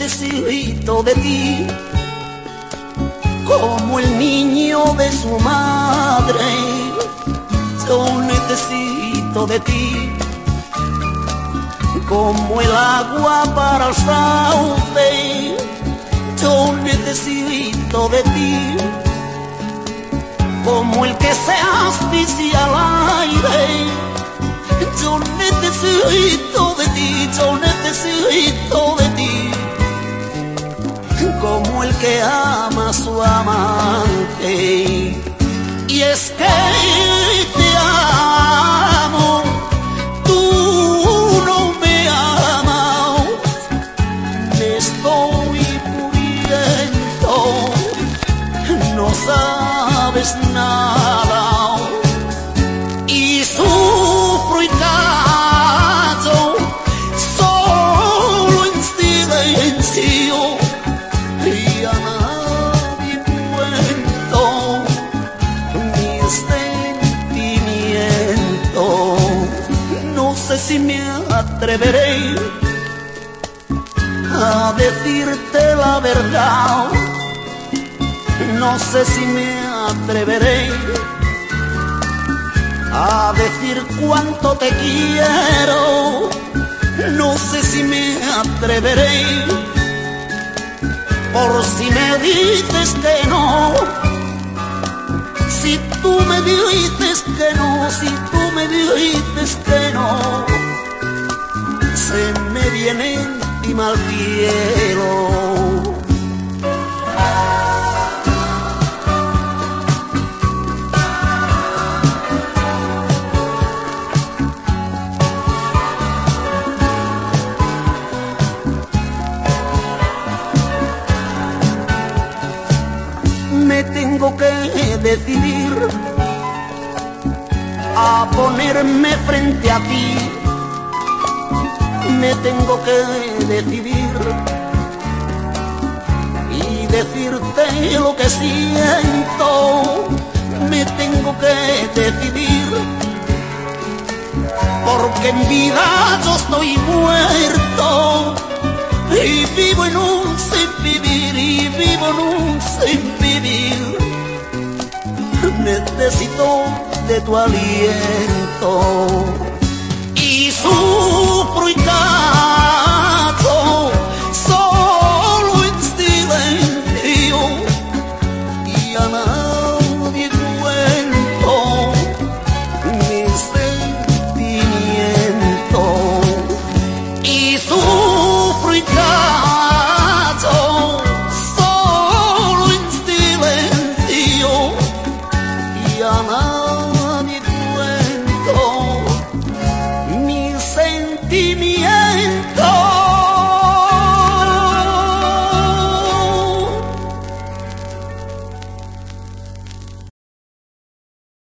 necesito de ti, como el niño de su madre, yo necesito de ti, como el agua para el sauce, yo necesito de ti, como el que se asfixia como el que ama a su amante. Y es que te amo, tú no me amas, me estoy muriendo, no sabes nada. Atreveré a decirte la verdad. No sé si me atreveré a decir cuánto te quiero. No sé si me atreveré por si me dices que no. Si tú me dices que no, si tú me dices me tengo que decidir a ponerme frente a ti. Me tengo que decidir y decirte lo que siento. Me tengo que decidir porque en vida yo estoy muerto y vivo en un sin vivir y vivo en un sin vivir. Necesito de tu aliento